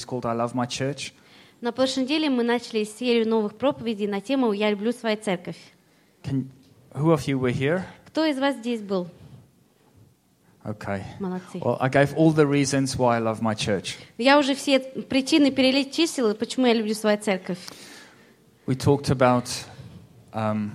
series called I Love My Church. На прошлой неделе мы начали серию новых проповедей на тему «Я люблю свою церковь». Can, who of you were here? Кто из вас здесь был? Okay. Молодцы. Well, I gave all the reasons why I love my church. Я уже все причины перечислила, почему я люблю свою церковь. We talked about um,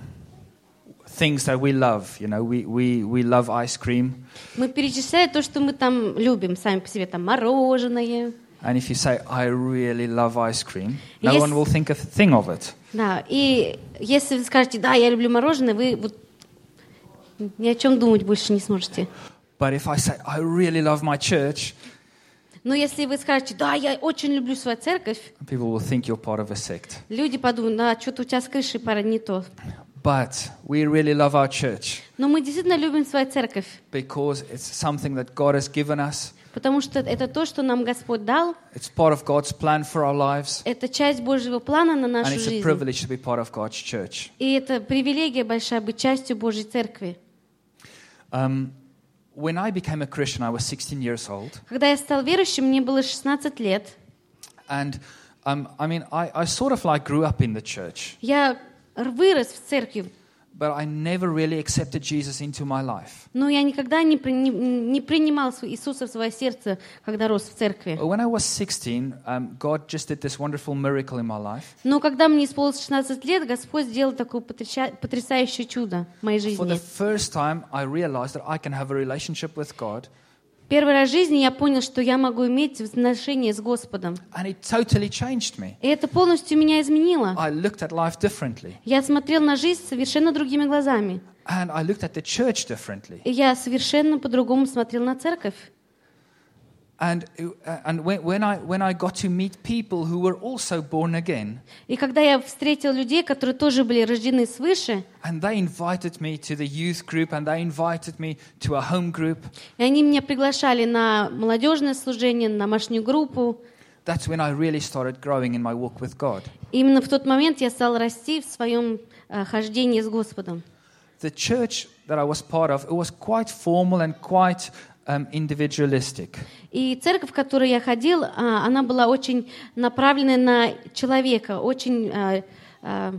things that we love. You know, we, we, we love ice cream. Мы перечисляем то, что мы там любим сами по себе, там мороженое. And if you say, I really love ice cream, no Yes. one will think a thing of it. Да, и если вы скажете, да, я люблю мороженое, вы вот ни о чем думать больше не сможете. But if I say, I really love my church, Но если вы скажете, да, я очень люблю свою церковь, people will think you're part of a sect. люди подумают, да, что-то у тебя с крышей пора не то. But we really love our church Но мы действительно любим свою церковь, because it's something that God has given us. Потому что это то, что нам Господь дал, It's part of God's plan for our lives. это часть Божьего плана на And нашу it's a жизнь. privilege to be part of God's church. И это привилегия большая быть частью Божьей церкви. Um, when I became a Christian, I was 16 years old. Когда я стал верующим, мне было 16 лет. And um, I mean, I, I sort of like grew up in the church, Я вырос в церкви, but I never really accepted Jesus into my life. но я никогда не, при- не- не принимал св- Иисуса в свое сердце, когда рос в церкви. When I was 16, um, God just did this wonderful miracle in my life. Но когда мне исполнилось 16 лет, Господь сделал такое потряща- потрясающее чудо в моей For the жизни. first time, I realized that I can have a relationship with God, Первый раз в жизни я понял, что я могу иметь отношения с Господом. and it totally changed me. И это полностью меня изменило. I looked at life differently, Я смотрел на жизнь совершенно другими глазами. and I looked at the church differently. И я совершенно по-другому смотрел на церковь. And, uh, and when, when, I, when I got to meet people who were also born again, И когда я встретил людей, которые тоже были рождены свыше, and they invited me to the youth group, and they invited me to a home group, и они меня приглашали на молодежное служение, на домашнюю группу, that's when I really started growing in my walk with God. и именно в тот момент я стал расти в своем э, хождении с Господом. The church that I was part of, it was quite formal and quite um, individualistic. И церковь, в которой я ходил, а, она была очень направлена на человека, очень а, а,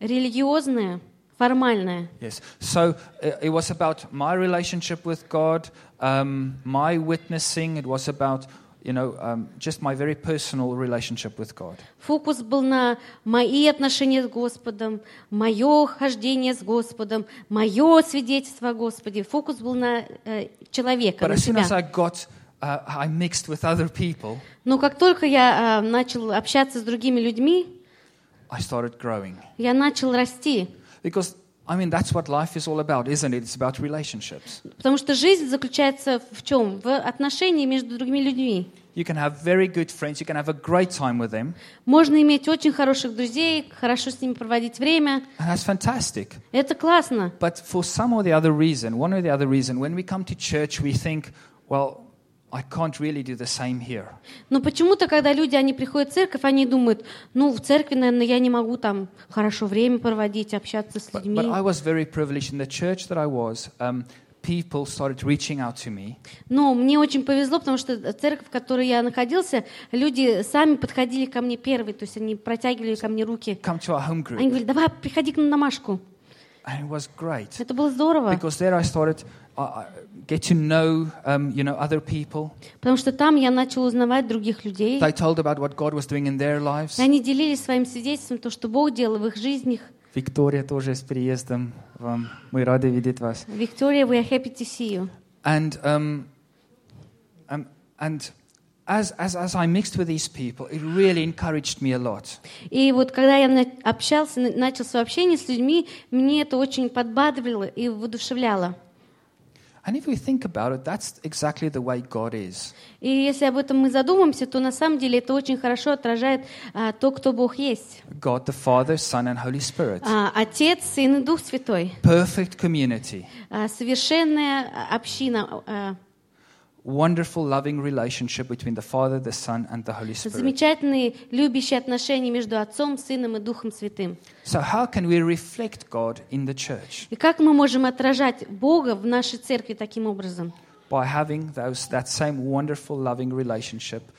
религиозная, формальная. Yes. So uh, it was about my relationship with God, um, my witnessing. It was about, you know, um, just my very personal relationship with God. Фокус был на мои отношения с Господом, мое хождение с Господом, мое свидетельство о Господе. Фокус был на э, человека, But на as soon as себя. I got, uh, I mixed with other people, Но как только я а, начал общаться с другими людьми, I started growing. я начал расти. Because, I mean, that's what life is all about, isn't it? It's about relationships. Потому что жизнь заключается в чем? В отношении между другими людьми. You can have very good friends, you can have a great time with them, Можно иметь очень хороших друзей, хорошо с ними проводить время. and that's fantastic. Это классно. But for some or the other reason, one or the other reason, when we come to church, we think, well, I can't really do the same here. Но почему-то, когда люди, они приходят в церковь, они думают, ну, в церкви, наверное, я не могу там хорошо время проводить, общаться с But, людьми. but I was very privileged in the church that I was. Um, people started reaching out to me, Но мне очень повезло, потому что церковь, в которой я находился, люди сами подходили ко мне первые, то есть они протягивали ко мне руки. come to our home Они group, говорили, давай, приходи к нам на домашку. and it was great Это было здорово, because there I started get to know, um, you know, other people. потому что там я начал узнавать других людей. They told about what God was doing in their lives. И они делились своим свидетельством, то, что Бог делал в их жизнях. Виктория тоже с приездом вам. Мы рады видеть вас. Victoria, we are happy to see you. And um, um, and as, as as I mixed with these people, it really encouraged me a lot. И вот когда я общался, на- начал свое общение с людьми, мне это очень подбадривало и воодушевляло. И если об этом мы задумаемся, то на самом деле это очень хорошо отражает а, то, кто Бог есть. God the Father, Son, and Holy Spirit. А, Отец, Сын и Дух Святой. Perfect community. А, совершенная община. а, Wonderful, loving relationship between the Father, the Son, and the Holy Spirit. замечательные любящие отношения между Отцом, Сыном и Духом Святым. So, how can we reflect God in the church? И как мы можем отражать Бога в нашей церкви таким образом? By having those, that same wonderful, loving relationship bet-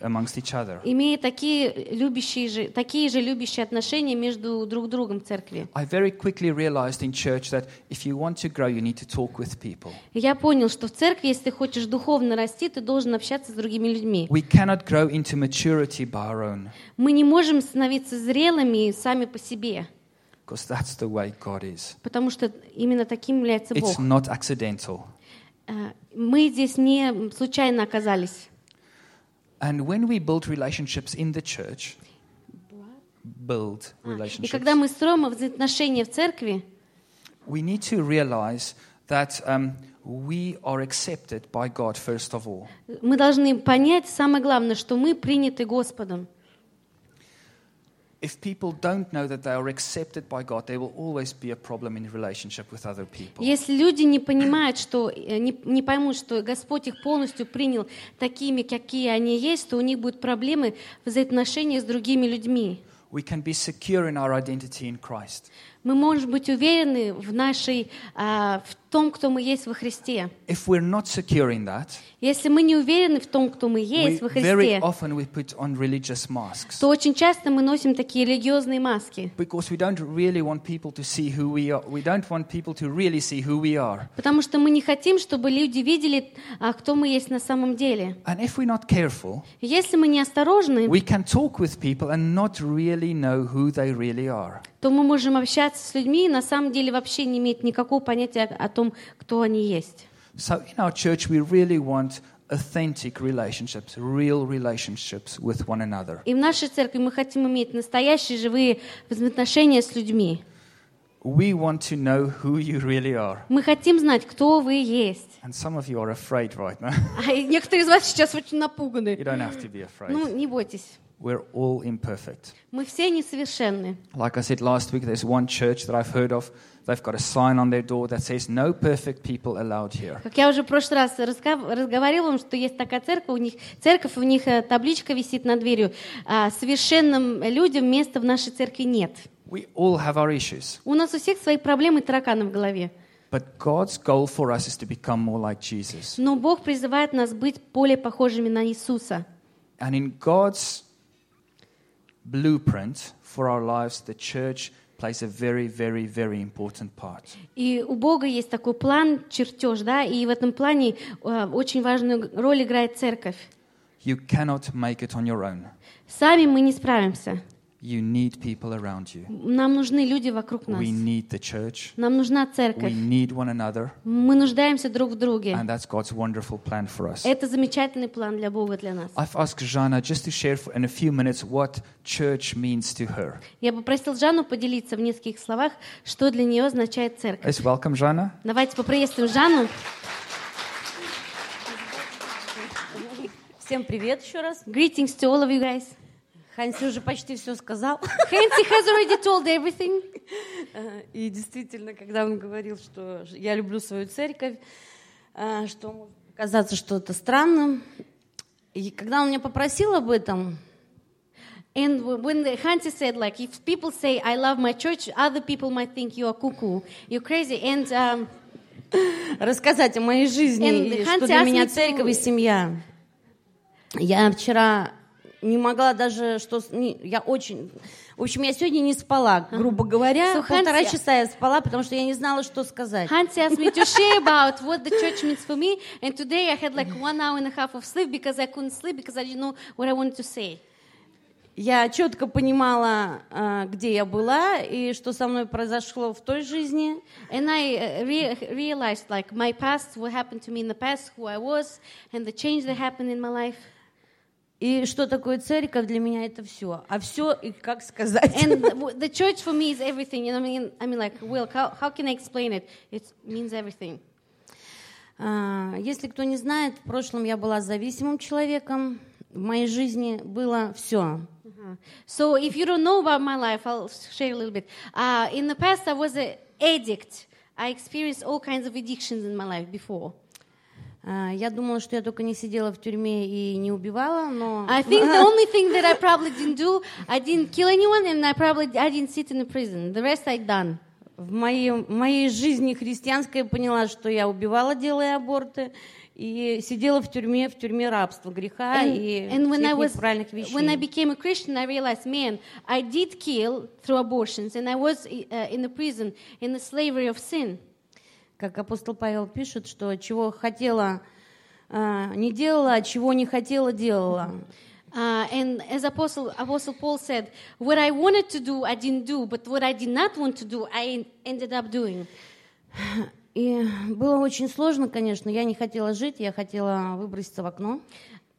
amongst each other. имея такие, любящие же, такие же любящие отношения между друг другом в церкви. I very quickly realized in church that if you want to grow, you need to talk with people. Я понял, что в церкви, если ты хочешь духовно расти, ты должен общаться с другими людьми. We cannot grow into maturity by our own, Мы не можем становиться зрелыми сами по себе, because that's the way God is. потому что именно таким является Бог. It's not accidental. Э, Мы здесь не случайно оказались. And when we build relationships in the church, build И relationships, когда мы строим взаимоотношения в церкви, we need to realize that um, we are accepted by God first of all. мы должны понять самое главное, что мы приняты Господом. If people don't know that they are accepted by God, there will always be a problem in relationship with other people. Если люди не понимают, что э, не, не поймут, что Господь их полностью принял такими, какие они есть, то у них будут проблемы в взаимоотношениях с другими людьми. We can be secure in our identity in Christ. Мы можем быть уверены в нашей, а, в том, кто мы есть во Христе. If we're not secure in that, Если мы не уверены в том, кто мы we, есть во very Христе, often we put on religious masks то очень часто мы носим такие религиозные маски. we we. We we. Потому что мы не хотим, чтобы люди видели, а, кто мы есть на самом деле. And if we're not careful, Если мы не осторожны, we can talk with people and not really know who they really are. то мы можем общаться с людьми и на самом деле вообще не иметь никакого понятия о том, кто они есть. So in our church, we really want authentic relationships, real relationships with one another. И в нашей церкви мы хотим иметь настоящие живые взаимоотношения с людьми. We want to know who you really are. Мы хотим знать, кто вы есть. And some of you are afraid right now. А некоторые из вас сейчас очень напуганы. you don't have to be afraid. Ну, не бойтесь. We're all imperfect. Мы все несовершенны. Like I said last week, there's one church that I've heard of. They've got a sign on their door that says, No perfect people allowed here. Как я уже в прошлый раз разгов- разговаривала вам, что есть такая церковь, у них церковь, у них э, табличка висит над дверью. А, Совершенным людям места в нашей церкви нет. We all have our issues. У нас у всех свои проблемы и тараканы в голове. But God's goal for us is to become more like Jesus. Но Бог призывает нас быть более похожими на Иисуса. And in God's blueprint for our lives, the church plays a very, very, very important part. И у Бога есть такой план, чертеж, да, и в этом плане э, очень важную роль играет церковь. You cannot make it on your own. Сами мы не справимся. You need people around you. Нам нужны люди вокруг нас. We need the church. Нам нужна We церковь. need one another. Мы нуждаемся друг в друге. And that's God's wonderful plan for us. Это замечательный план для Бога, для нас. I've asked Jana just to share for, in a few minutes what church means to her. Я попросил Жанну поделиться в нескольких словах, что для нее означает церковь. Let's welcome Jana. Давайте поприветствуем Жанну. Всем привет еще раз. Greetings to all of you guys. Ханси уже почти все сказал. Хэнси has already told everything. Э, И действительно, когда он говорил, что я люблю свою церковь, э, что может казаться что-то странным. И когда он меня попросил об этом, And when the, Hansi said, like, if people say, I love my church, other people might think you are cuckoo, you're crazy. And um, рассказать о моей жизни, And что для меня церковь и семья. Я вчера не могла даже, что... не- я очень... В общем, я сегодня не спала, грубо говоря. So Полтора Ханси- часа я спала, потому что я не знала, что сказать. Hansi asked me to share about what the church means for me. And today I had like one hour and a half of sleep because I couldn't sleep because I didn't know what I wanted to say. Я четко понимала, а, где я была и что со мной произошло в той жизни. And I uh, re- realized like my past, what happened to me in the past, who I was, and the change that happened in my life. И что такое церковь для меня это все. А все, и как сказать. And the, church for me is everything. You know, I mean, I mean, like, Will, how, how can I explain it? It means everything. А, Если кто не знает, в прошлом я была зависимым человеком. В моей жизни было все. Uh-huh. So if you don't know about my life, I'll share a little bit. Uh, in the past, I was an addict. I experienced all kinds of addictions in my life before. А, Я думала, что я только не сидела в тюрьме и не убивала, но I think the only thing that I probably didn't do, I didn't kill anyone, and I probably I didn't sit in a prison. The rest I done. в моей, моей жизни христианской я поняла, что я убивала, делая аборты, и сидела в тюрьме, в тюрьме рабства, греха And, и and when I was неправильных вещей. when I became a Christian, I realized, man, I did kill through abortions, and I was uh, in the prison in the slavery of sin. Как апостол Павел пишет, что чего хотела, а, не делала, а чего не хотела, делала. Uh, and as Apostle, Apostle Paul said, what I wanted to do, I didn't do, but what I did not want to do, I ended up doing. И было очень сложно, конечно. Я не хотела жить, я хотела выброситься в окно.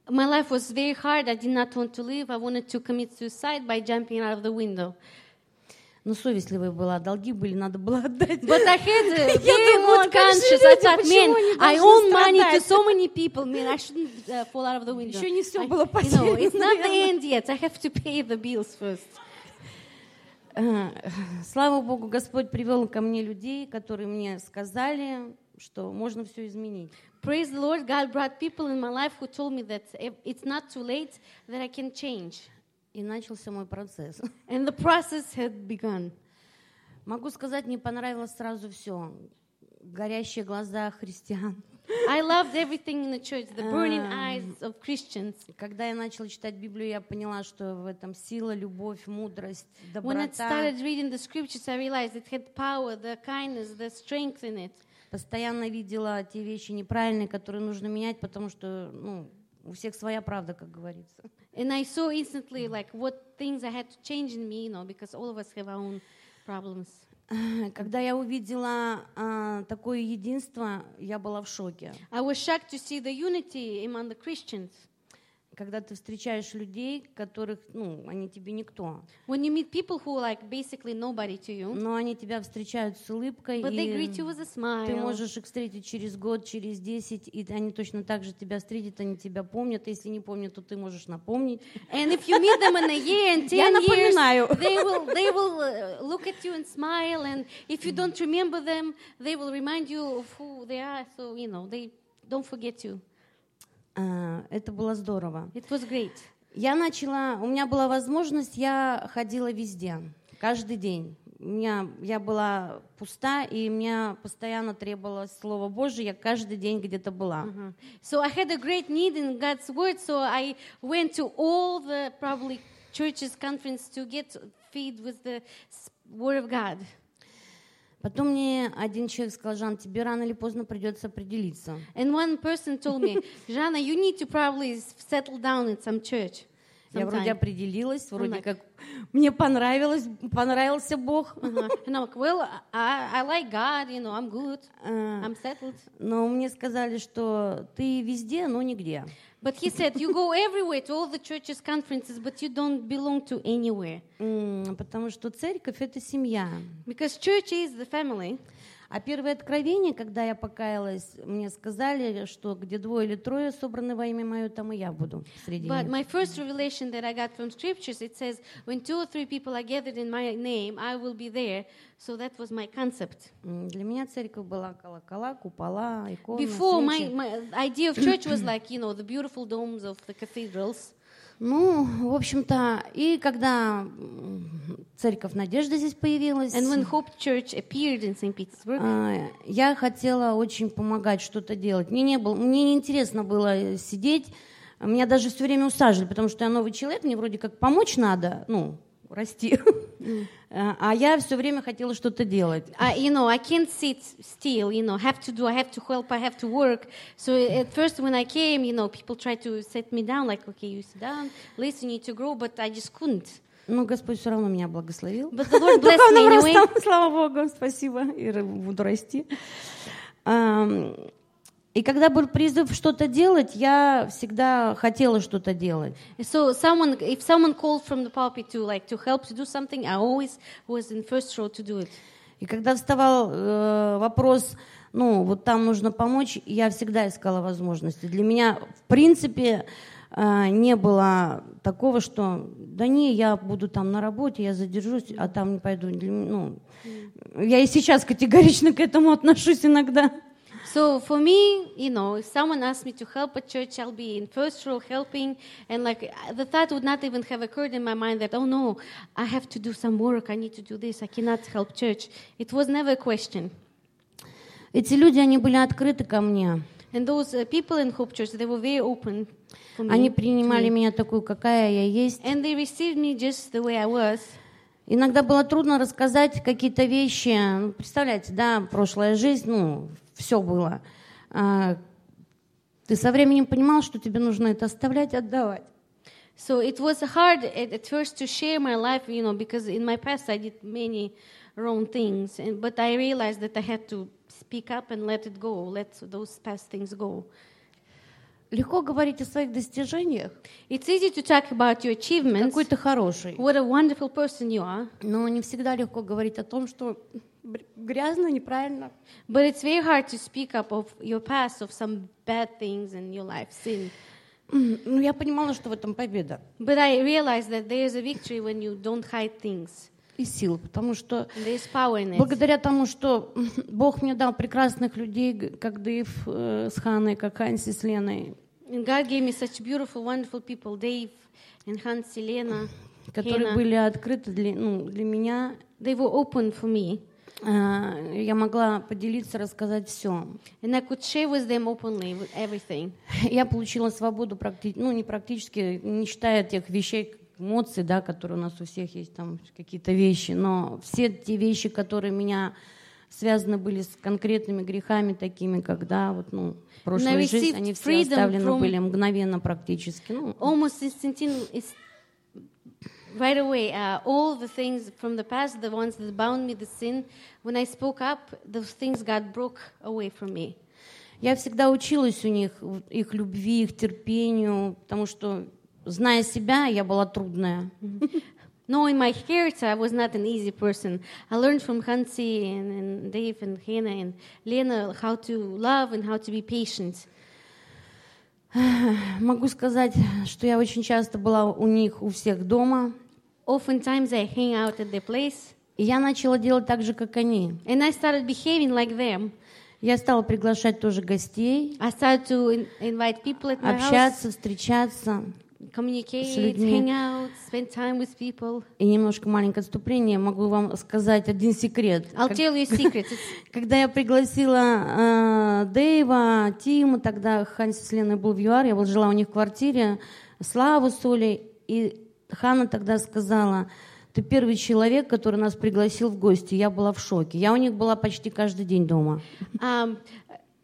My life was very hard. I did not want to live. I wanted to commit suicide by jumping out of the window. Но совестливая была, долги были, надо было отдать. But I had a very же conscience. I thought, man, I owe money to so many people. Man, I shouldn't uh, fall out of the window. Еще не всё I- было you know, потеряно, it's not the end yet. I have to pay the bills first. Э, Слава Богу, Господь привел ко мне людей, которые мне сказали, что можно все изменить. Praise the Lord. God brought people in my life who told me that it's not too late, that I can change. И начался мой процесс. And the process had begun. Могу сказать, мне понравилось сразу все. Горящие глаза христиан. I loved everything in the church, the burning Ah. eyes of Christians. Когда я начала читать Библию, я поняла, что в этом сила, любовь, мудрость, When I доброта. started reading the scriptures, I realized it had power, the kindness, the strength in it. Постоянно видела те вещи неправильные, которые нужно менять, потому что ну, у всех своя правда, как говорится. And I saw instantly like what things I had to change in me, you know, because all of us have our own problems. Когда я увидела а, такое единство, я была в шоке. I was shocked to see the unity among the Christians. Когда ты встречаешь людей, которых, ну, они тебе никто, When you meet people who are like basically nobody to you, но они тебя встречают с улыбкой, but they greet you with a smile. ты можешь их встретить через год, через десять, и они точно так же тебя встретят, они тебя помнят. Если не помнят, то ты можешь напомнить. And if you meet them in a year and Я 10 years, напоминаю. they will, they will uh, look at you and smile. And if you don't remember them, they will remind you of who they are. So, you know, they don't forget you. А, Это было здорово. It was great. Я начала, у меня была возможность, я ходила везде, каждый день. У меня, я была пуста, и мне постоянно требовалось Слово Божие, я каждый день где-то была. So I had a great need in God's word. So I went to all the probably churches, conference to get feed with the word of God. Потом мне один человек сказал, Жан, тебе рано или поздно придется определиться. And one person told me, Jana, you need to probably settle down in some church. Я вроде sometime." определилась, вроде like- как мне понравилось, понравился Бог. Uh-huh. And I'm like, well, I, I like God, you know, I'm good, А, I'm settled. Но мне сказали, что ты везде, но нигде. But he said, you go everywhere to all the churches, conferences, but you don't belong to anywhere. М, Потому что церковь — это семья. Because church is the family. А первое откровение, когда я покаялась, мне сказали, что где двое или трое собраны во имя мое, там и я буду среди But них. my first revelation that I got from scriptures, it says, when two or three people are gathered in my name, I will be there. So that was my concept. Для меня церковь была колокола, купола, иконы, Before, my, my idea of church was like, you know, the beautiful domes of the cathedrals. Ну, в общем-то, и когда церковь Надежда здесь появилась, And when Hope Church appeared in St. Petersburg, а, я хотела очень помогать, что-то делать. Мне не было, мне не интересно было сидеть, меня даже все время усаживали, потому что я новый человек, мне вроде как помочь надо, ну, расти. А а я все время хотела что-то делать. You know, I can't sit still, you know, have to do, I have to help, I have to work. So at first when I came, you know, people tried to set me down, like, okay, you sit down, listen, you need to grow, but I just couldn't. Но Господь все равно меня благословил. But the Lord blessed me Духовным anyway. слава Богу, спасибо, и буду расти. Ам, И когда был призыв что-то делать, я всегда хотела что-то делать. So someone, if someone called from the pulpit to like to help to do something, I always was in first row to do it. И когда вставал э, вопрос, ну, вот там нужно помочь, я всегда искала возможности. Для меня, в принципе, э, не было такого, что, да не, я буду там на работе, я задержусь, а там не пойду. Ну, я и сейчас категорично к этому отношусь иногда. So for me, you know, if someone asked me to help at church, I'll be in first row helping, and like the thought would not even have occurred in my mind that oh no, I have to do some work, I need to do this, I cannot help church. It was never a question. Эти люди, они были открыты ко мне. And those uh, people in Hope Church, they were very open me. Они принимали меня такую, какая я есть. And they received me just the way I was. Иногда было трудно рассказать какие-то вещи. Ну, представляете, да, прошлая жизнь, ну, все было. А, ты со временем понимал, что тебе нужно это оставлять, отдавать. So it was hard at, at first to share my life, you know, because in my past I did many wrong things. And, but I realized that I had to speak up and let it go, let those past things go. Легко говорить о своих достижениях, It's easy to talk about your achievements, какой ты хороший. what a wonderful person you are, Но не всегда легко говорить о том, что грязно, неправильно. but it's very hard to speak up of your past, of some bad things in your life, sin. Ну, я понимала, что в этом победа But I realized that there is a victory when you don't hide things. и сила, потому что And there is power in it. благодаря тому, что Бог мне дал прекрасных людей, как Дэйв э, с Ханой, как Ханси с Леной, And God gave me such beautiful, wonderful people, Dave and Hans, Elena, которые Hannah. были открыты для, ну, для меня. They were open for me. Я могла поделиться, рассказать все. And I could share with them openly with everything. Я получила свободу, практи- ну, не практически, не считая тех вещей, эмоций, да, которые у нас у всех есть, там какие-то вещи, но все те вещи, которые меня связаны были с конкретными грехами, такими, когда вот, ну, прошлая жизнь, received они все оставлены from- были мгновенно практически. Ну, Almost instantaneously, right away, uh, all the things from the past, the ones that bound me, the sin, when I spoke up, those things God broke away from me. Я всегда училась у них, вот, их любви, их терпению, потому что, зная себя, я была трудная. Knowing my character, I was not an easy person. I learned from Hansi and, and Dave and Hannah and Lena how to love and how to be patient. Могу сказать, что я очень часто была у них, у всех дома, Oftentimes I hang out at their place, и я начала делать так же, как они. and I started behaving like them. Я стала приглашать тоже гостей, I started to in- invite people at my house, общаться, встречаться. communicate, людьми. hang out, spend time with people. И немножко маленькое отступление, могу вам сказать один секрет. I'll Как- tell you a secret. Когда я пригласила э, Дэйва, Тима, тогда Ханси с Леной был в ЮАР, я вот жила у них в квартире, Славу с Олей, и Ханна тогда сказала, ты первый человек, который нас пригласил в гости. Я была в шоке. Я у них была почти каждый день дома. um,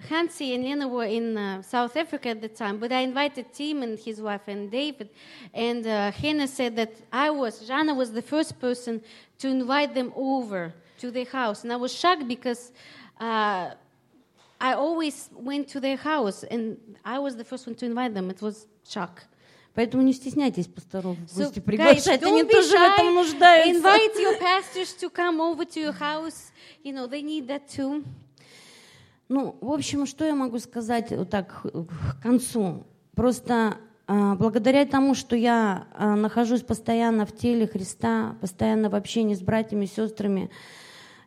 Hansi and Lena were in uh, South Africa at the time, but I invited Tim and his wife and David. And uh, Hannah said that I was, Jana was the first person to invite them over to their house. And I was shocked because uh, I always went to their house and I was the first one to invite them. It was shock. Поэтому не стесняйтесь пасторов в So, гости guys, приглашать. Они don't be тоже в этом shy. нуждаются. Invite your pastors to come over to your house. You know, they need that too. Ну, в общем, что я могу сказать вот так э, к концу? Просто а, благодаря тому, что я а, нахожусь постоянно в теле Христа, постоянно в общении с братьями и сестрами,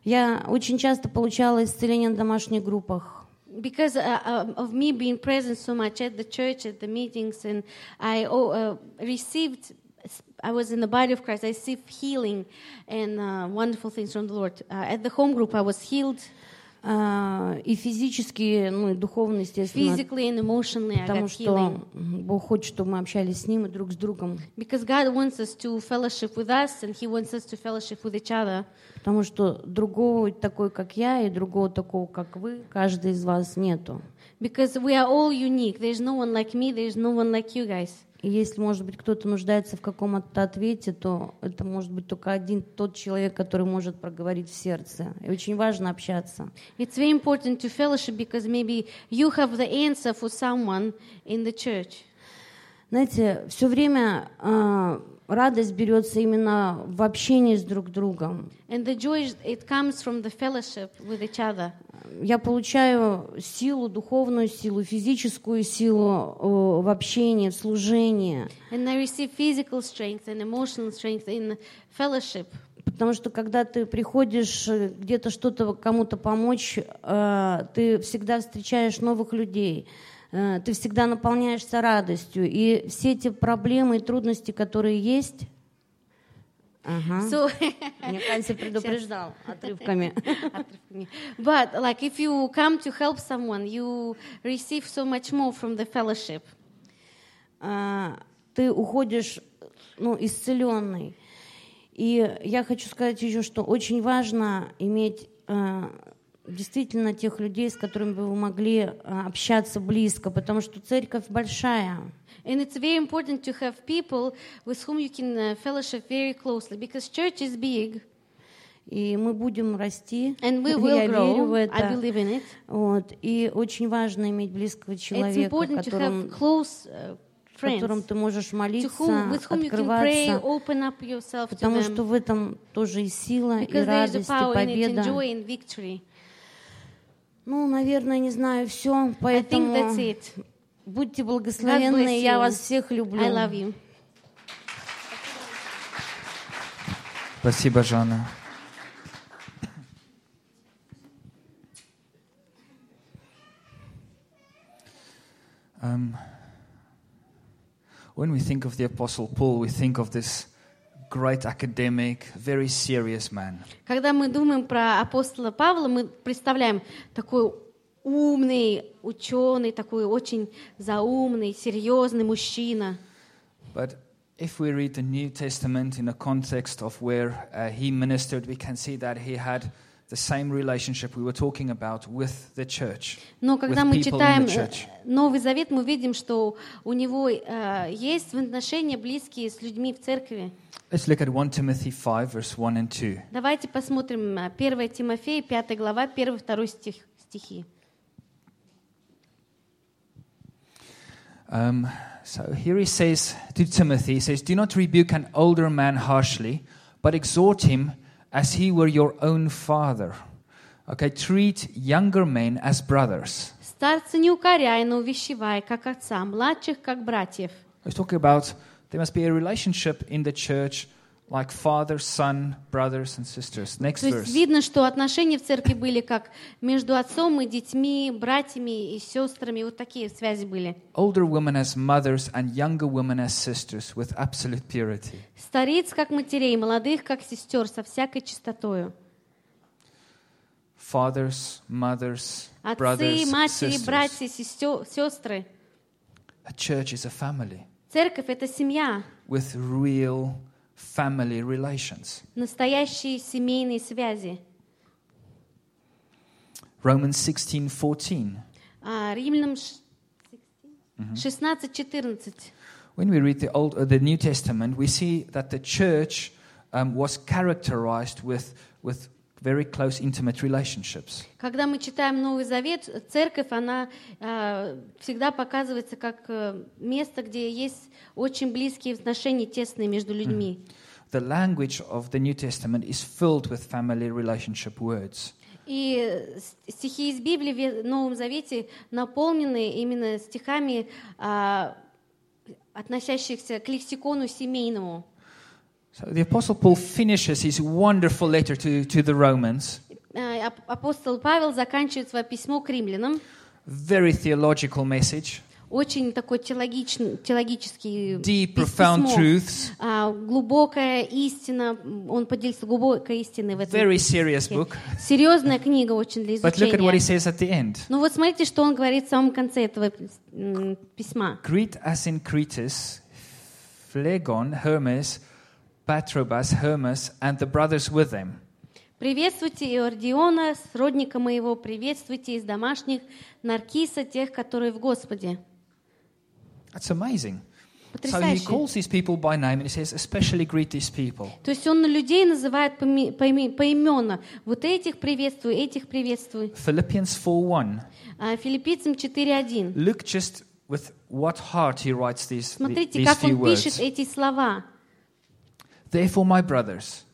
я очень часто получала исцеление на домашних группах. Because uh, uh, of me being present so much at the church, at the meetings, and I oh, uh, received, I was in the body of Christ, I received healing and uh, wonderful things from the Lord. Uh, at the home group, I was healed И физически, ну и духовно, естественно. physically and emotionally. I Потому got healing. что Бог хочет, чтобы мы общались с Ним и друг с другом. Because God wants us to fellowship with us, and He wants us to fellowship with each other. Потому что другого такой, как я, и другого такого, как вы, каждый из вас нету. Because we are all unique. There's no one like me, there's no one like you guys. Если, может быть, кто-то нуждается в каком-то ответе, то это может быть только один тот человек, который может проговорить в сердце. И очень важно общаться. It's very important to fellowship because maybe you have the answer for someone in the church. Знаете, все время а, радость берется именно в общении с друг другом. And the joy, it comes from the fellowship with each other. Я получаю силу, духовную силу, физическую силу э, в общении, в служении. And I receive physical strength and emotional strength in fellowship. Потому что когда ты приходишь э, где-то что-то кому-то помочь, э, ты всегда встречаешь новых людей, ты всегда наполняешься радостью. И все эти проблемы и трудности, которые есть, Ага. So, Мне предупреждал отрывками. отрывками. but like if you come to help someone, you receive so much more from the fellowship. А, Ты уходишь ну, исцеленный. И я хочу сказать еще, что очень важно иметь а, действительно тех людей, с которыми бы вы могли а, общаться близко, потому что церковь большая. And it's very important to have people with whom you can uh, fellowship very closely because church is big И мы будем расти. and we Я will верю в grow. I это. believe in it. Вот. И очень важно иметь близкого It's человека, to которым, have close uh, которым ты можешь to молиться, whom, with whom you can pray, открываться, open up yourself to потому them. что в этом тоже и сила, и Because a радость, и it, and победа. joy and victory. Ну, наверное, не знаю, все, I think поэтому that's it. будьте благословенны, я you. вас всех люблю. I love you. Спасибо, Жанна. Um, when we think of the Apostle Paul, we think of this great academic, very serious man. Когда мы думаем про апостола Павла, мы представляем такой умный ученый, такой очень заумный, серьезный мужчина. But if we read the New Testament in the context of where uh, he ministered, we can see that he had the same relationship we were talking about with the church. Но когда мы читаем э. Новый Завет, мы видим, что у него э, есть отношения близкие с людьми в церкви. Let's look at 1 Timothy 5, verse 1 and 2. Давайте посмотрим э, 1 Тимофея, 5 глава, 1-2 стих, стихи. Um, so here he says to Timothy, he says, Do not rebuke an older man harshly, but exhort him as he were your own father. Okay, treat younger men as brothers. «Старца не укоряй, но увещевай, как отца, младших, как братьев». He's talking about there must be a relationship in the church like father, son, brothers, and sisters. Next То есть verse. видно, что отношения в церкви были как между отцом и детьми, братьями и сестрами. Вот такие связи были. Older women as mothers and younger women as sisters with absolute purity. Стариц, как матерей, молодых, как сестер, со всякой чистотою. Fathers, mothers, Отцы, brothers, матери, sisters. братья, сестры. A church is a family Церковь — это семья, with real family relations. настоящие семейные связи. Romans 16:14. А Римлянам ш- 16-14. When we read the Old, uh, the New Testament, we see that the church um, was characterized with with very close, intimate relationships. Когда мы читаем Новый Завет, церковь, она э, всегда показывается как э, место, где есть очень близкие отношения, тесные между людьми. The language of the New Testament is filled with family relationship words. И э, стихи из Библии в Новом Завете наполнены именно стихами, а, относящихся к лексикону семейному. So the Apostle Paul finishes his wonderful letter to, to the Romans, Э, ап- Апостол Павел заканчивает свое письмо к римлянам. very theological message, Очень такой теологичный, теологический deep, пис- profound письмо. truths, А, глубокая истина, он поделился глубокой истиной в этом. very serious book. Серьезная книга очень для But look at what he изучения. says at the end. Ну вот смотрите, что он говорит в самом конце этого м, письма. Greet as in Cretus, Phlegon, Hermes, Patrobas, Hermes, and the brothers with them. Приветствуйте Иордиона, сродника моего, приветствуйте из домашних Наркиса, тех, которые в Господе. That's amazing. So he Потрясающе. calls these people by name and he says, especially greet these people. То есть он людей называет поименно. Вот этих приветствуй, этих приветствуй. Philippians 4:1. А Филиппийцам 4.1. Look just with what heart he writes these, Смотрите, these как он пишет эти слова. Therefore, my brothers,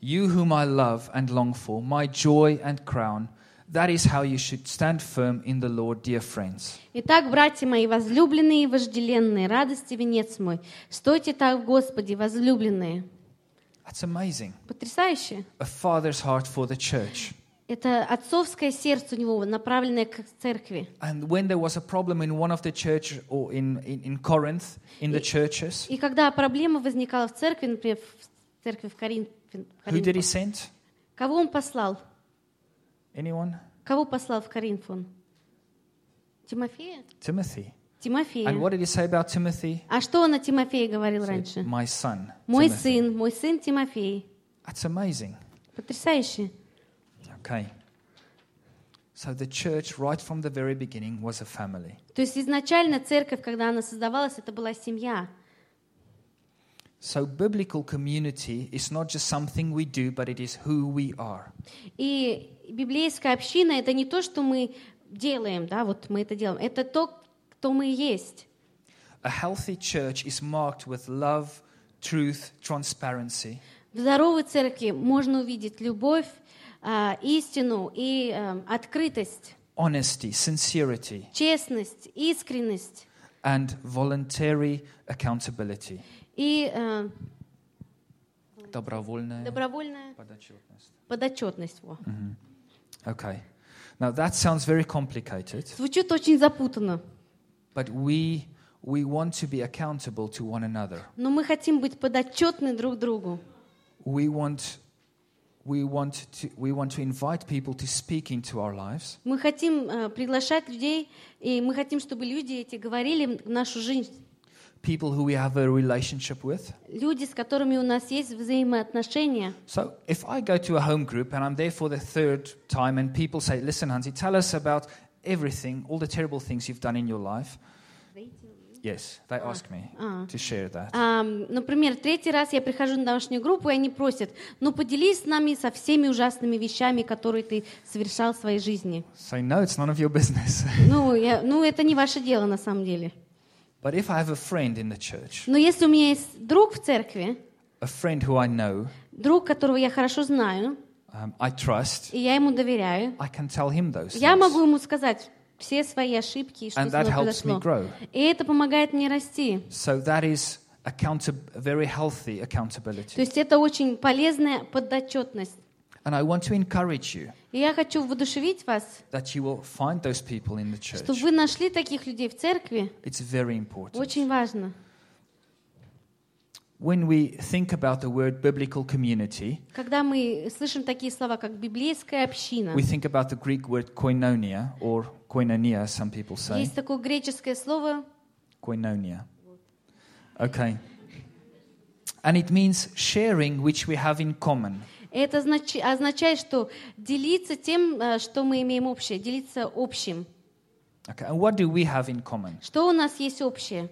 you whom I love and long for, my joy and crown, that is how you should stand firm in the Lord, dear friends. Итак, братья мои, возлюбленные и вожделенные, радости венец мой, стойте так в Господе, возлюбленные. That's amazing. Потрясающе. A father's heart for the church. Это отцовское сердце у него, направленное к церкви. And when there was a problem in one of the churches or in, in, in Corinth, in the churches, И когда проблема возникала в церкви, например, церкви в Коринф. Who did he send? Кого он послал? Anyone? Кого послал в Коринф он? Тимофея? Timothy. Тимофея. And what did he say about Timothy? А что он о Тимофее говорил раньше? My son. Мой Timothy." сын, мой сын Тимофей. That's amazing. Потрясающе. Okay. So the church, right from the very beginning, was a family. То есть изначально церковь, когда она создавалась, это была семья. So biblical community is not just something we do, but it is who we are. И библейская община — это не то, что мы делаем, да, вот мы это делаем. Это то, кто мы есть. A healthy church is marked with love, truth, transparency, В здоровой церкви можно увидеть любовь, а, истину и а, открытость, honesty, sincerity, честность, искренность and voluntary accountability. и а, Добровольная добровольная подотчетность. подотчетность. Во. Okay. Now that sounds very complicated, Звучит очень запутанно, but we we want to be accountable to one another. но мы хотим быть подотчетны друг другу. We want we want to we want to invite people to speak into our lives. Мы хотим э, приглашать людей, и мы хотим, чтобы люди эти говорили в нашу жизнь. People who we have a relationship with. Люди, с которыми у нас есть взаимоотношения. So if I go to a home group and I'm there for the third time and people say, "Listen, Hansi, tell us about everything, all the terrible things you've done in your life." Yes, they ask me Ah. to share that. А, например, третий раз я прихожу на домашнюю группу, и они просят, ну поделись с нами со всеми ужасными вещами, которые ты совершал в своей жизни. Say, "No, it's none of your business." Ну, я, ну это не ваше дело на самом деле. but if I have a friend in the church, Но если у меня есть друг в церкви, a friend who I know, друг, которого я хорошо знаю, um, I trust, и я ему доверяю, I can tell him those я things. могу ему сказать все свои ошибки, что And that мной helps me произошло. grow. И это помогает мне расти. So that is very healthy То accountability. есть это очень полезная подотчетность. And I want to encourage you И я хочу воодушевить вас, that you will find those people in the что church. вы нашли таких людей в церкви. It's very important. Очень важно. When we think about the word biblical community, Когда мы слышим такие слова, как библейская община, we think about the Greek word koinonia or koinonia, some people say. есть такое греческое слово, Koinonia. Okay. And it means sharing which we have in common. это означает, что делиться тем, э, что мы имеем общее, делиться общим. Okay. And what do we have in common? Что у нас есть общее?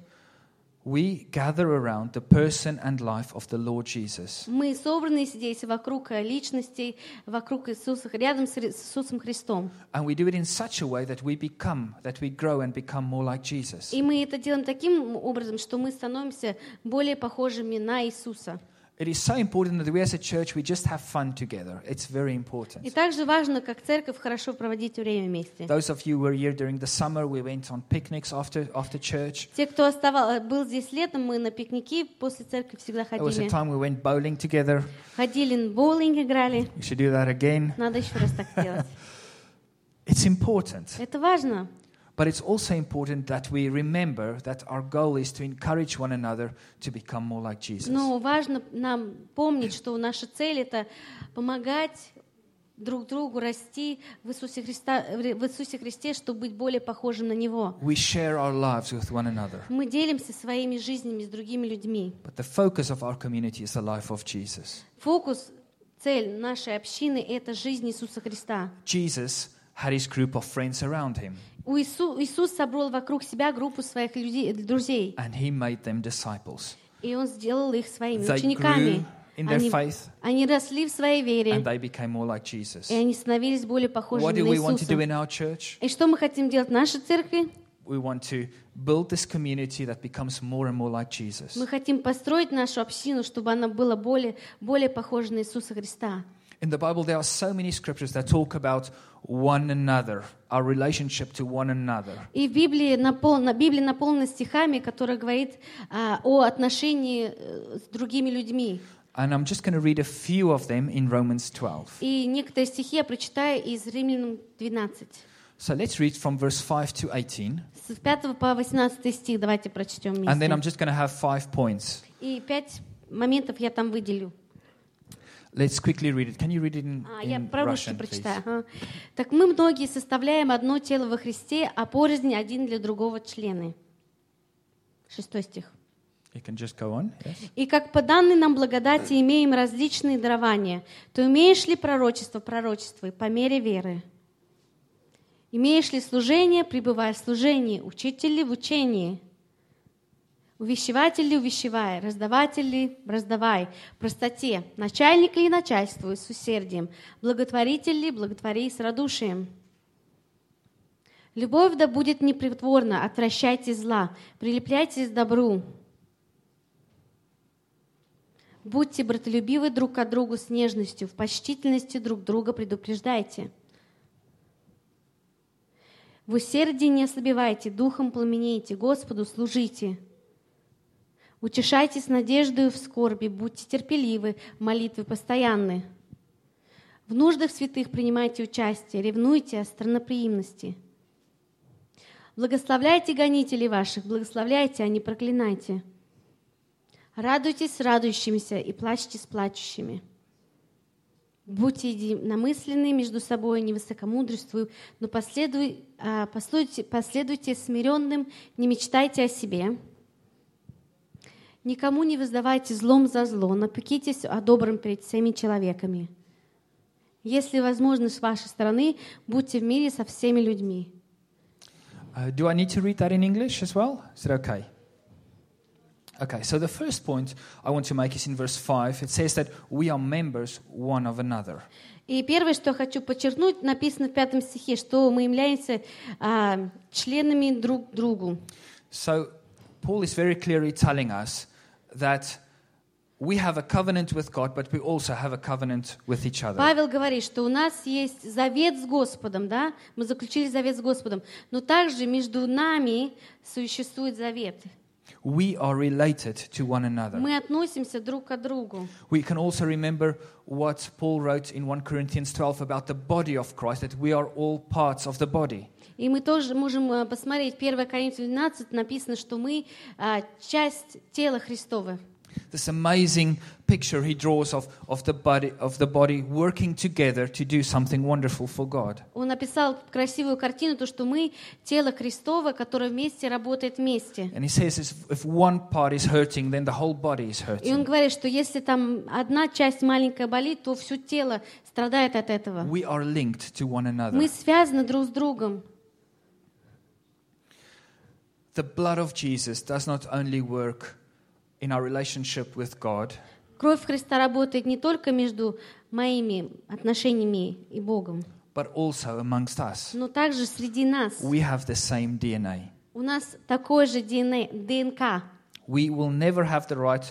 We gather around the person and life of the Lord Jesus. Мы собраны здесь вокруг э, личностей, вокруг Иисуса, рядом с Ри- с Иисусом Христом. And we do it in such a way that we become, that we grow and become more like Jesus. И мы это делаем таким образом, что мы становимся более похожими на Иисуса. It is so important that we as a church, we just have fun together. It's very И important. также важно, как церковь, хорошо проводить время вместе. Those of you who were here during the summer, we went on picnics after, after church. Те, кто оставал, был здесь летом, мы на пикники после церкви всегда There was a ходили. time we went bowling together. Ходили, в боулинг играли. We should do that again. Надо еще раз так сделать. It's important. Это важно. But it's also important that we remember that our goal is to encourage one another to become more like Jesus. Но важно нам помнить, что наша цель — это помогать друг другу расти в Иисусе, Христа, в Иисусе Христе, чтобы быть более похожим на Него. We share our lives with one another. Мы делимся своими жизнями с другими людьми. But the focus of our community is the life of Jesus. Фокус, цель нашей общины — это жизнь Иисуса Христа. Jesus had his group of friends around him, Иисус собрал вокруг себя группу своих людей, друзей, and he made them disciples. и Он сделал их своими They учениками. grew in their Они, faith, они росли в своей вере, and they became more like Jesus. и они становились более What похожими do на we want to Иисуса. do in our church? И что мы хотим делать в нашей церкви? We want to build this community that becomes more and more like Jesus. Мы хотим построить нашу общину, чтобы она была более, более похожа на Иисуса Христа. In the Bible, there are so many scriptures that talk about one another, our relationship to one another. И в Библии, напол, на Библии наполнена стихами, которые говорит а, о отношении э, с другими людьми. And I'm just going to read a few of them in Romans 12. И некоторые стихи я прочитаю из Римлянам 12. So let's read from verse 5 to 18. С 5 по 18 стих давайте прочтем And then I'm вместе. just going to have five points. И пять моментов я там выделю. Let's quickly read it. Can you read it in, А, я in по-русски Russian, please? прочитаю. ага. Так мы многие составляем одно тело во Христе, а порознь один для другого члены. Шестой стих. You can just go on. Yes. И как по данной нам благодати имеем различные дарования, то имеешь ли пророчество, пророчествуй по мере веры. Имеешь ли служение, пребывай в служении, учитель ли в учении. Увещеватель ли увещевай, раздаватель ли раздавай, простоте, начальник ли начальствуй с усердием, благотворитель ли благотвори с радушием. Любовь да будет непритворна, отвращайте зла, прилепляйтесь к добру. Будьте братолюбивы друг к другу с нежностью, в почтительности друг друга предупреждайте. В усердии не ослабевайте, духом пламенейте, Господу служите. Утешайтесь надеждою в скорби, будьте терпеливы, в молитве постоянны. В нуждах святых принимайте участие, ревнуйте о странноприимности. Благословляйте гонителей ваших, благословляйте, а не проклинайте. Радуйтесь с радующимися и плачьте с плачущими. Будьте единомысленны между собой, не высокомудрствуй, но последуй, а, послуйте- последуйте смиренным, не мечтайте о себе. Никому не воздавайте злом за зло, напекитесь о добром перед всеми человеками. Если возможно с вашей стороны, будьте в мире со всеми людьми. Uh, do I need to read that in English as well? Is it okay? Okay, so the first point I want to make is in verse 5. It says that we are members one of another. И первое, что хочу подчеркнуть, написано в пятом стихе, что мы являемся а, членами друг другу. So Paul is very clearly telling us that we have a covenant with God, but we also have a covenant with each other. Павел говорит, что у нас есть завет с Господом, да? Мы заключили завет с Господом, но также между нами существует завет. We are related to one another. Мы относимся друг к другу. We can also remember what Paul wrote in 1 Corinthians 12 about the body of Christ, that we are all parts of the body. И мы тоже можем э, посмотреть, 1 Коринфянам 12 написано, что мы а, часть тела Христова. This amazing picture he draws of, of, the body, of the body working together to do something wonderful for God. Он написал красивую картину, то, что мы тело Христова, которое вместе работает вместе. And he says if, if one part is hurting, then the whole body is И он hurting. говорит, что если там одна часть маленькая болит, то все тело страдает от этого. We are linked to one another. Мы связаны друг с другом. The blood of Jesus does not only work in our relationship with God, Кровь Христа работает не только между моими отношениями и Богом, but also amongst us. но также среди нас. We have the same DNA. У нас такой же DNA, ДНК. We will never have the right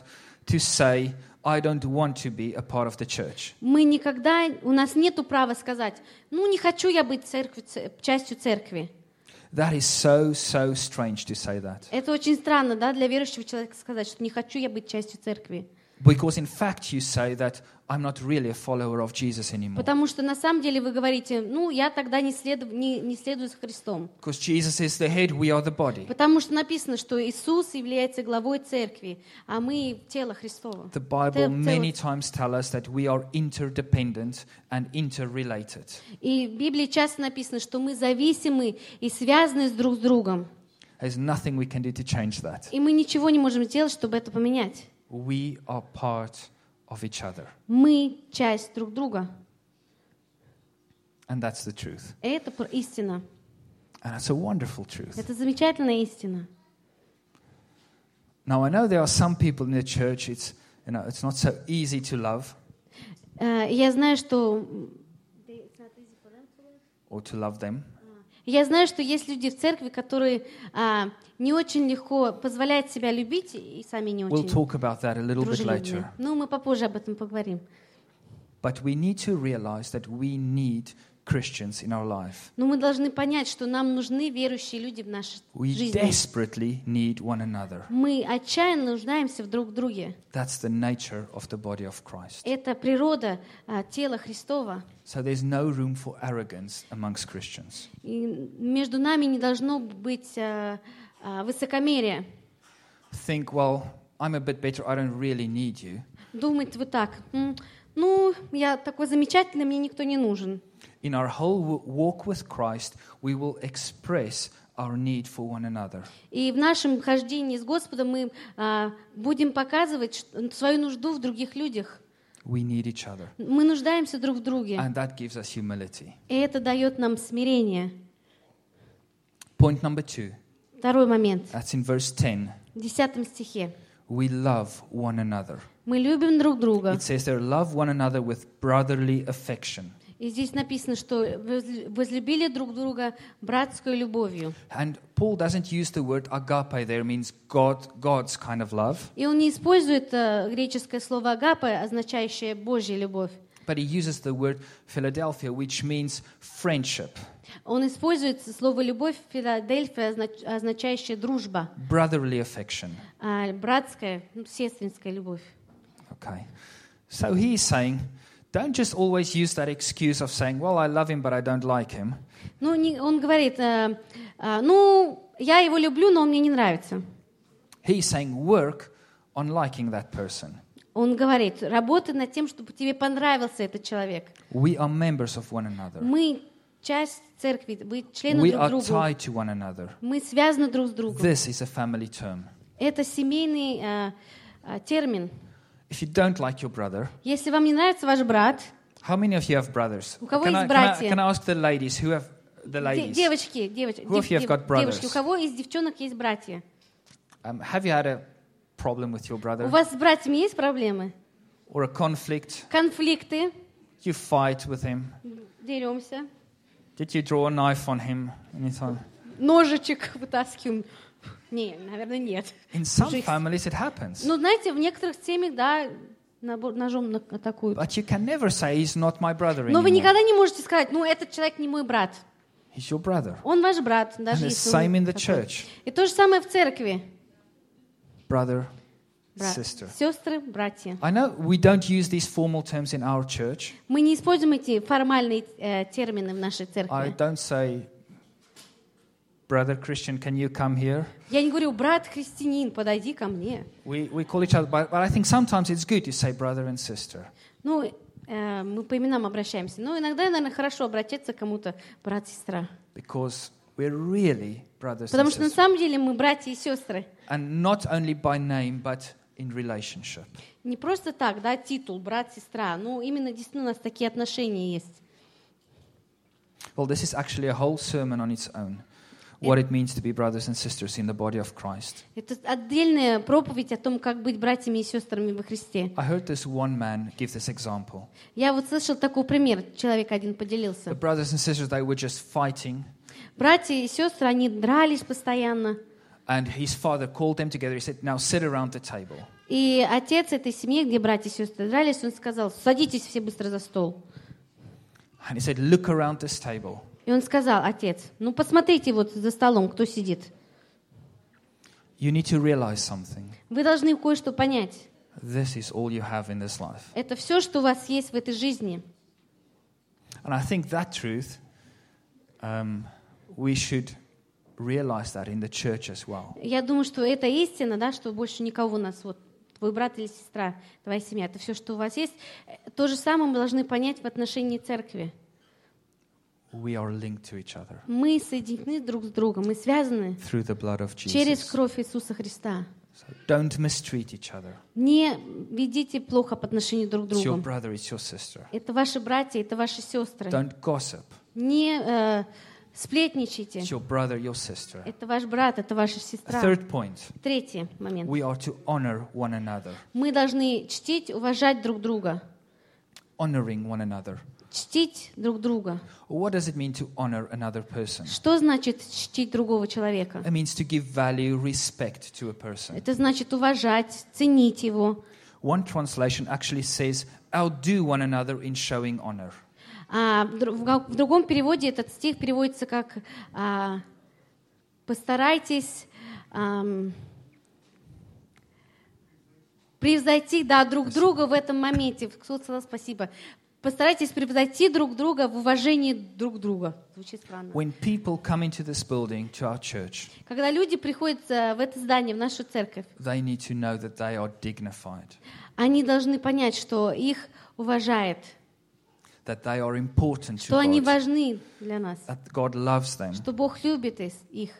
to say, I don't want to be a part of the church. Мы никогда, у нас нет права сказать, ну не хочу я быть церкви, ц- частью церкви. That is so, so strange to say that. Это очень странно, да, для верующего человека сказать, что не хочу я быть частью церкви. Because in fact, you say that I'm not really a follower of Jesus anymore. Потому что на самом деле вы говорите, ну я тогда не, следу- не, не следую за Христом. Because Jesus is the head, we are the body. Потому что написано, что Иисус является главой церкви, а мы тело Христово. The Bible many times tells us that we are interdependent and interrelated. И в Библии часто написано, что мы зависимы и связаны с друг с другом. There's nothing we can do to change that. И мы ничего не можем сделать, чтобы это поменять. We are part of each other. Мы часть друг друга. And that's the truth. И это про- истина. And it's a wonderful truth. Это замечательная истина. Now, I know there are some people in the church, it's, you know, it's not so easy to love Э, и Я знаю, что or to love them. Я знаю, что есть люди в церкви, которые а, не очень легко позволяют себя любить и сами не We'll очень talk about that a little bit later. Ну, мы попозже об этом поговорим. But we need to realize that we need Christians in our life. Но мы должны понять, что нам нужны верующие люди в нашей We жизни. desperately need one another. Мы отчаянно нуждаемся в друг друге. That's the nature of the body of Christ. Это природа а, тела Христова. So there's no room for arrogance amongst Christians. И между нами не должно быть а, а, высокомерия. Think, well, I'm a bit better, I don't really need you. Думать вот так, «М, ну, я такой замечательный, мне никто не нужен. In our whole w- walk with Christ, we will express our need for one another. И в нашем хождении с Господом мы а, будем показывать ш- свою нужду в других людях. We need each other. Мы нуждаемся друг в друге. And that gives us humility. И это дает нам смирение. Point number two, Второй момент. that's in verse 10. В десятом стихе. We love one another. Мы любим друг друга. It says there, love one another with brotherly affection. И здесь написано, что возлю- возлюбили друг друга братской любовью. And Paul doesn't use the word agape there, means God, God's kind of love, И он не использует э, греческое слово агапе, означающее Божья любовь. but he uses the word Philadelphia, which means friendship, Он использует слово любовь Филадельфия, означ- означающее дружба, brotherly affection. а братская, ну, сестринская любовь. Okay. So he's saying, don't just always use that excuse of saying, well, I love him, but I don't like him. Ну, не- он говорит, э, э, ну, я его люблю, но он мне не нравится. He's saying, work on liking that person. Он говорит, работай над тем, чтобы тебе понравился этот человек. We are members of one another. Мы часть церкви, вы члены We друг are другу. tied to one another. Мы связаны друг с другом. This is a family term. Это семейный э, э, термин. If you don't like your brother, Если вам не нравится ваш брат, how many of you have brothers? У кого can, есть I, can, I, братья? can I ask the ladies who have the ladies? девочки, девочки, Who of you have got brothers? девушки, у кого из девчонок есть братья? Um, have you had a problem with your У brother вас с братьями есть проблемы? or a conflict? Конфликты, You fight with him? деремся, Did you draw a knife on him anytime? ножичек вытаскиваем. Не, наверное, нет. In some Жизнь. families, it happens. Ну, знаете, в некоторых семьях, да, ножом атакуют. But you can never say he's not my brother Но вы anymore. никогда не можете сказать, ну, этот человек не мой брат. He's your brother. Он ваш брат, даже And если same in the church. И то же самое в церкви. Brother, sister. Сестры, братья. I know we don't use these formal terms in our church. Мы не используем эти формальные э, термины в нашей I церкви. don't say, brother Christian, can you come here? Я не говорю, брат христианин, подойди ко мне. We, we call each other, but, but I think sometimes it's good to say brother and sister. Ну, э, мы по именам обращаемся. Но иногда, наверное, хорошо обратиться к кому-то, брат, сестра. Because we're really brothers Потому and что на самом деле мы братья и сестры. And not only by name, but in relationship. Не просто так, да, титул, брат, сестра. Ну, именно действительно у нас такие отношения есть. Well, this is actually a whole sermon on its own. What it means to be brothers and sisters in the body of Christ. Это отдельная проповедь о том, как быть братьями и сестрами во Христе. I heard this one man give this example. Я вот слышал такой пример, человек один The поделился. brothers and sisters, they were just fighting, Братья и сестры, они дрались постоянно. and his father called them together. He said, Now sit around the table. И отец этой семьи, где братья и сестры дрались, он сказал, садитесь все быстро за стол. And he said, Look around this table. И он сказал, отец, ну посмотрите вот за столом, кто сидит. You need to realize something. Вы должны кое-что понять. This is all you have in this life. Это все, что у вас есть в этой жизни. And I think that truth, um, we should realize that in the church as well. Я думаю, что это истина, да, что больше никого у нас, вот твой брат или сестра, твоя семья, это все, что у вас есть. То же самое мы должны понять в отношении церкви. We are linked to each other Мы соединены друг с другом, мы связаны through the blood of через Jesus. кровь Иисуса Христа. So don't mistreat each other. Не ведите плохо по отношению друг к It's your другу. brother, it's your sister. Это ваши братья, это ваши сестры. Don't gossip. Не э, сплетничайте. It's your brother, your sister. Это ваш брат, это ваша A сестра. third point Третий момент. we are to honor one another. Мы должны чтить, уважать друг друга. Honoring one another. Чтить друг друга. What does it mean to honor another person? Что значит чтить другого человека? It means to give value, respect to a person. Это значит уважать, ценить его. One translation actually says, outdo one another in showing honor. А в другом переводе этот стих переводится как а, «постарайтесь ам, превзойти да, друг друга в этом моменте». Кто сказал спасибо? Постарайтесь превзойти друг друга в уважении друг друга. Звучит странно. When people come into this building, to our church, Когда люди приходят э, в это здание, в нашу церковь, they need to know that they are dignified, они должны понять, что их уважает, that they are important to что они God, важны для нас, that God loves them, что Бог любит их.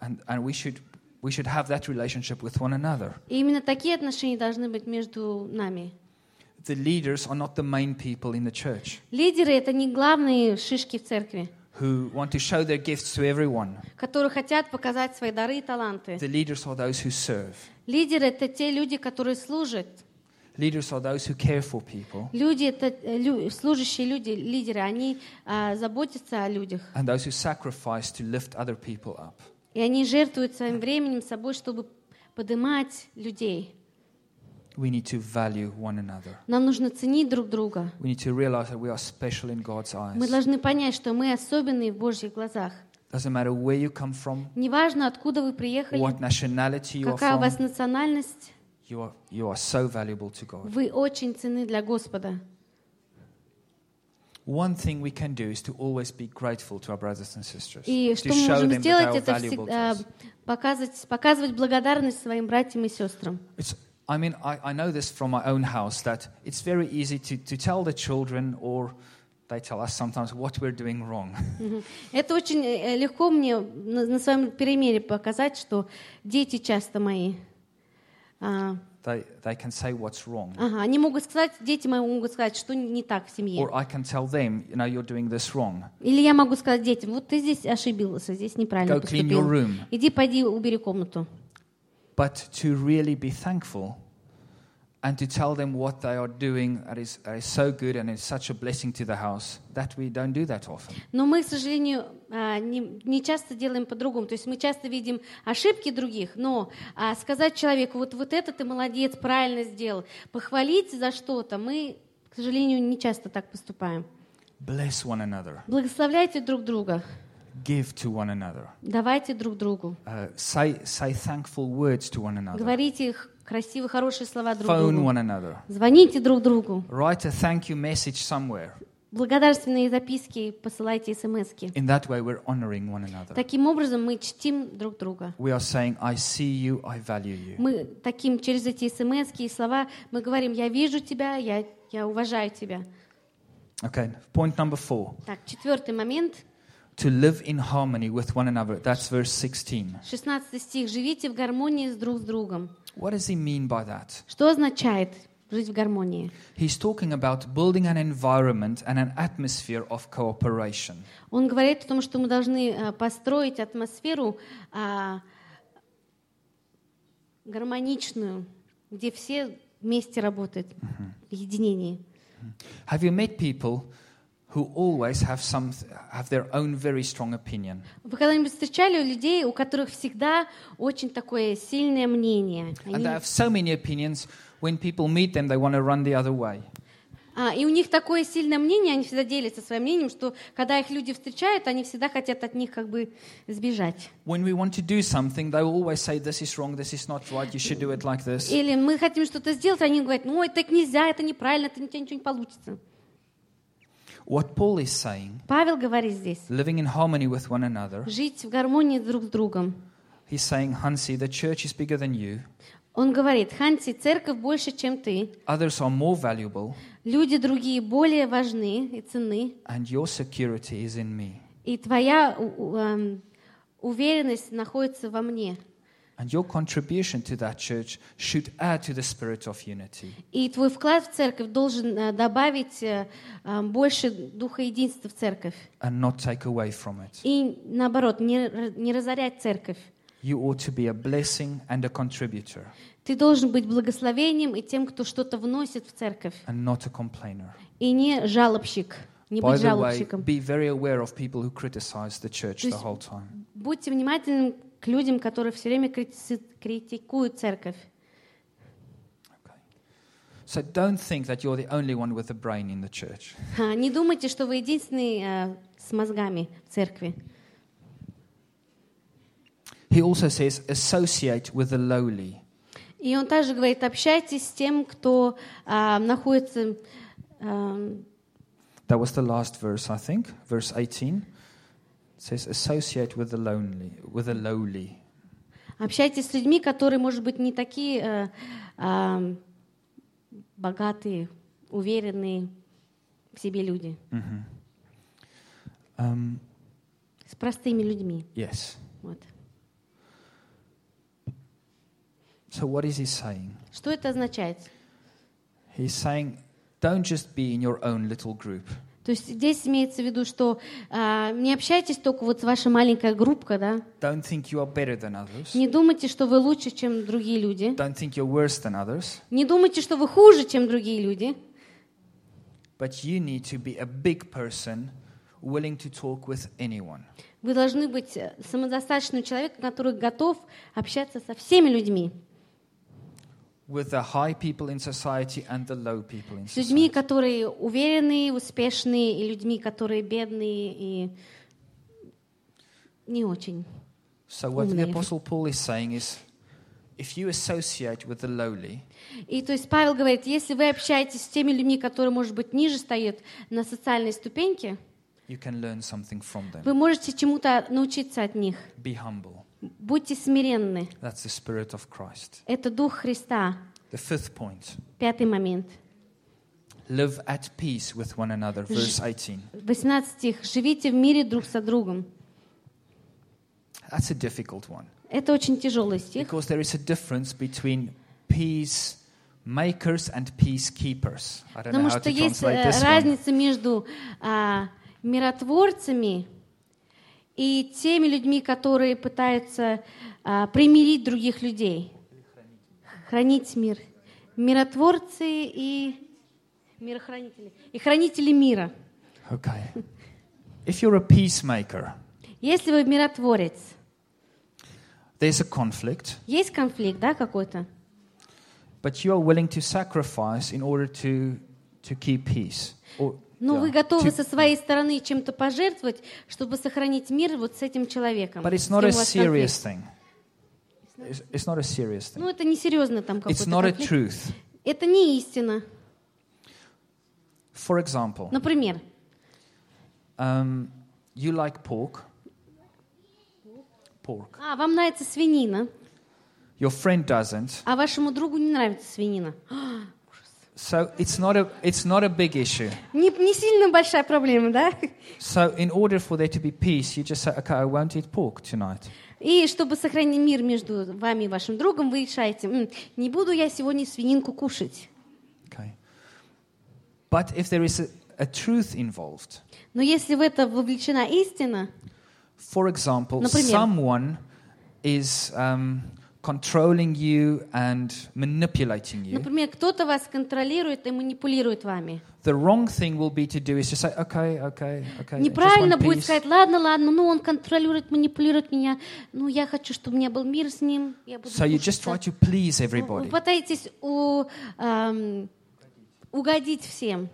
and, and we should we should have that relationship with one another. И именно такие отношения должны быть между нами. The leaders are not the main people in the church Лидеры — это не главные шишки в церкви, who want to show their gifts to everyone. которые хотят показать свои дары и таланты. The leaders are those who serve. Лидеры — это те люди, которые служат. Leaders are those who care for people, Люди — это лю- служащие люди, лидеры. Они а, заботятся о людях. and those who sacrifice to lift other people up. И они жертвуют своим временем, собой, чтобы поднимать людей. We need to value one another. Нам нужно ценить друг друга. We need to realize that we are special in God's Мы eyes. должны понять, что мы особенные в Божьих глазах. Doesn't matter where you come from, Неважно, откуда вы приехали, what nationality you are какая у вас from, национальность, you are, you are so valuable to God. вы очень ценны для Господа. One thing we can do is to always be grateful to our brothers and sisters. И что мы можем сделать, это всегда показывать, показывать благодарность своим братьям и сестрам. It's, I mean, I, I know this from my own house that it's very easy to, to tell the children, or they tell us sometimes, what we're doing wrong. Это очень э, легко мне на, своем примере показать, что дети часто мои, а, they, they can say what's wrong. ага, они могут сказать, дети мои могут сказать, что не так в семье. Or I can tell them, you know, you're doing this wrong. Или я могу сказать детям, вот ты здесь ошибился, здесь неправильно Go clean your поступил. room. Иди, пойди, убери комнату. But to really be thankful and to tell them what they are doing that is, that is so good and is such a blessing to the house, that we don't do that often. Но мы, к сожалению, а, не, не часто делаем по-другому. То есть мы часто видим ошибки других, но а, сказать человеку, вот, вот это ты молодец, правильно сделал, похвалить за что-то, мы, к сожалению, не часто так поступаем. Bless one another. Благословляйте друг друга, Give to one another. давайте друг другу, Uh, say, say thankful words to one another. говорите их красивые, хорошие слова друг Phone другу, one another. звоните друг другу, Write a thank you message somewhere. благодарственные записки посылайте смски. In that way, we're honoring one another. Таким образом мы чтим друг друга. We are saying, I see you, I value you. Мы таким через эти смс и слова мы говорим, я вижу тебя, я, я уважаю тебя. Okay, point number four. Так, четвертый момент, To live in harmony with one another. That's verse 16. 16 стих. Живите в гармонии с друг с другом. What does he mean by that? Что означает жить в гармонии? He's talking about building an environment and an atmosphere of cooperation. Он говорит о том, что мы должны э, построить атмосферу а, гармоничную, где все вместе работают в единении. Have you met people who always have, some, have their own very strong opinion? Вы когда-нибудь встречали людей, у которых всегда очень такое сильное мнение? And they have so many opinions, when people meet them, they want to run the other way. А, и у них такое сильное мнение, они всегда делятся своим мнением, что когда их люди встречают, они всегда хотят от них как бы сбежать. Или мы хотим что-то сделать, они говорят, ну, так нельзя, это неправильно, это у тебя ничего не получится. What Paul is saying, Павел говорит здесь, living in harmony with one another, жить в гармонии друг с другом. he's saying, Hansi, the church is bigger than you. Он говорит, Ханси, церковь больше, чем ты. Others are more valuable, Люди другие более важны и ценны. and your security is in me. И твоя эм, уверенность находится во мне. And your contribution to that church should add to the spirit of unity. И твой вклад в церковь должен э, добавить э, э, больше духа единства в церковь. and not take away from it. И наоборот, не, р- не разорять церковь. You ought to be a blessing and a contributor, Ты должен быть благословением и тем, кто что-то вносит в церковь. and not a complainer. И не жалобщик, не By быть the way, жалобщиком. be very aware of people who criticize the church То the есть- whole time. Будьте внимательны к людям, которые все время крити- критикуют церковь. So don't think that you're the only one with a brain in the church. А, Не думайте, что вы единственный э, с мозгами в церкви. He also says, associate with the lowly. И он также говорит, общайтесь с тем, кто а, находится, а, That was the last verse, I think, verse 18. It says, associate with the lonely, with the lowly. Общайтесь с людьми, которые, может быть, не такие э, а, богатые, уверенные в себе люди. Um, С простыми людьми. yes. Вот. So, what is he saying? Что это означает? He's saying, don't just be in your own little group. То есть здесь имеется в виду, что а, не общайтесь только вот с вашей маленькой группкой, да? Don't think you are better than others. Не думайте, что вы лучше, чем другие люди. Don't think you're worse than others. Не думайте, что вы хуже, чем другие люди. But you need to be a big person willing to talk with anyone. Вы должны быть э, самодостаточным человеком, который готов общаться со всеми людьми. С людьми, которые уверенные, успешные, и людьми, которые бедные и не очень. So, what the. Apostle Paul is saying is if you associate with the lowly, И то есть Павел говорит, если вы общаетесь с теми людьми, которые, может быть, ниже стоят на социальной ступеньке, you can learn something from them. вы можете чему-то научиться от них. Be humble. Будьте смиренны. That's the Spirit of Christ. Это Дух Христа. The fifth point Пятый момент. live at peace with one another. Verse 18. 18 стих. «Живите в мире друг со другом». That's a difficult one Это очень тяжелый стих, because there is a difference between peace makers and peacekeepers. I don't know потому how что to есть translate э, this one. разница между а, миротворцами и теми людьми, которые пытаются а, примирить других людей, хранить мир. Миротворцы и мирохранители. И хранители мира. Okay. If you're a peacemaker, Если вы миротворец, there's a conflict, есть конфликт, да, какой-то? but you are willing to sacrifice in order to, to keep peace. Or, Но yeah, вы готовы to- со своей стороны чем-то пожертвовать, чтобы сохранить мир вот с этим человеком. but it's not a serious thing. It's, it's not a serious thing. Ну, это не серьезно там It's какой-то not a truth. Это не истина. For example, Например, um, you like pork. Pork. а, вам нравится свинина, Your friend doesn't. а вашему другу не нравится свинина. So it's not a it's not a big issue. Не, не сильно большая проблема, да? So in order for there to be peace, you just say, okay, I won't eat pork tonight. И чтобы сохранить мир между вами и вашим другом, вы решаете, «М, не буду я сегодня свининку кушать. Okay. But if there is a, a truth involved, Но если в это вовлечена истина, for example, Например? someone is um, controlling you and manipulating you, например, кто-то вас контролирует и манипулирует вами, the wrong thing will be to do is to say, okay, okay, okay. Неправильно будет сказать, ладно, ладно, ну он контролирует, манипулирует меня, ну я хочу, чтобы у меня был мир с ним, я буду So you just try так». to please Вы everybody. пытаетесь у- ам, угодить всем.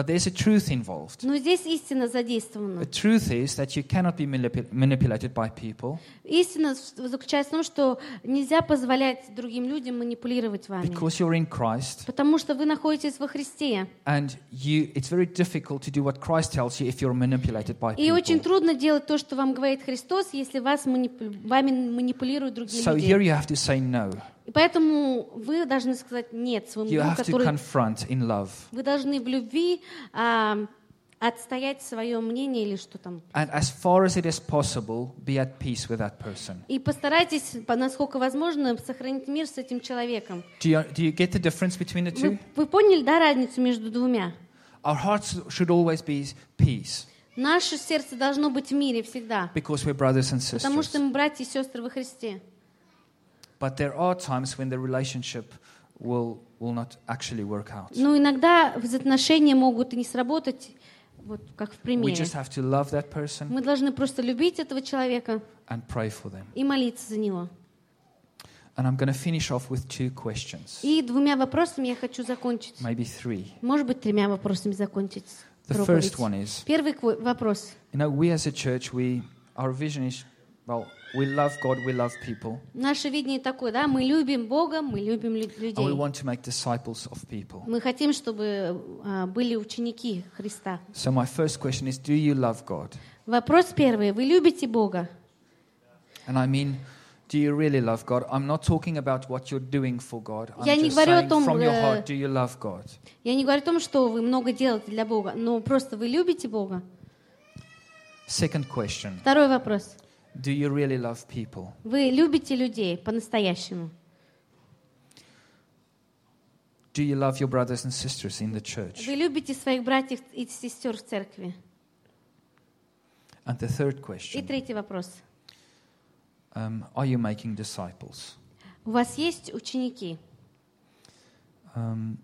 But there's a truth involved. Но здесь истина The задействована. truth is that you cannot be manipu- manipulated by people Истина заключается в том, что нельзя позволять другим людям манипулировать вами. because you're in Christ Потому что вы находитесь во Христе. and you it's very difficult to do what Christ tells you if you're manipulated by И очень people. трудно делать то, что вам говорит Христос, если вас манипу- вами манипулируют другие So here люди. you have to say no. И поэтому вы должны сказать нет своему You другу, который... confront in love. Вы должны в любви а, отстоять свое мнение или что там. And as far as it is possible, be at peace with that person. И постарайтесь, по- насколько возможно, сохранить мир с этим человеком. Do you, do you get the difference between the two? Вы, вы поняли, да, разницу между двумя? Our hearts should always be peace Наше сердце должно быть в мире всегда, because we're brothers and потому что sisters. мы братья и сестры во Христе. But there are times when the relationship will, will not actually work out. Но иногда взаимоотношения могут и не сработать, вот как в We примере. just have to love that person Мы должны просто любить этого человека and pray for them. и молиться за него. And I'm going to finish off with two questions, И двумя вопросами я хочу закончить. maybe three. Может быть, тремя вопросами закончить The проповедь. first one is Первый кво- вопрос. you know, we as a church, we, our vision is well, we love God, we love people, Наше видение такое, да, мы любим Бога, мы любим лю- and we людей. want to make disciples of people. Мы хотим, чтобы а, были ученики Христа. So, my first question is Do you love God? Вопрос первый. Вы любите Бога? And I mean, do you really love God? I'm not talking about what you're doing for God. I'm Я не говорю о том, from your э, heart, do you love God? Я не говорю о том, что вы много делаете для Бога, но просто вы любите Бога. Second question Второй вопрос. Do you really love people? Вы любите людей по-настоящему? Do you love your brothers and sisters in the church? Вы любите своих братьев и сестер в церкви? And the third И question третий вопрос. um, Are you making disciples? У вас есть ученики? Um,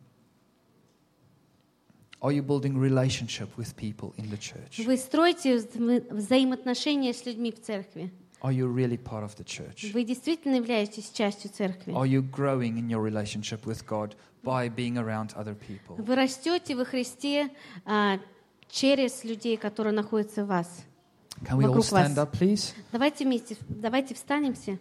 are you building relationship with people in the church? Вы строите взаимо- взаимоотношения с людьми в церкви? Are you really part of the church? Вы действительно являетесь частью церкви? Are you growing in your relationship with God by being around other people? Вы растете во Христе а, через людей, которые находятся в вас? Can we all Вокруг вас. stand up, please? Давайте вместе, давайте встанемся.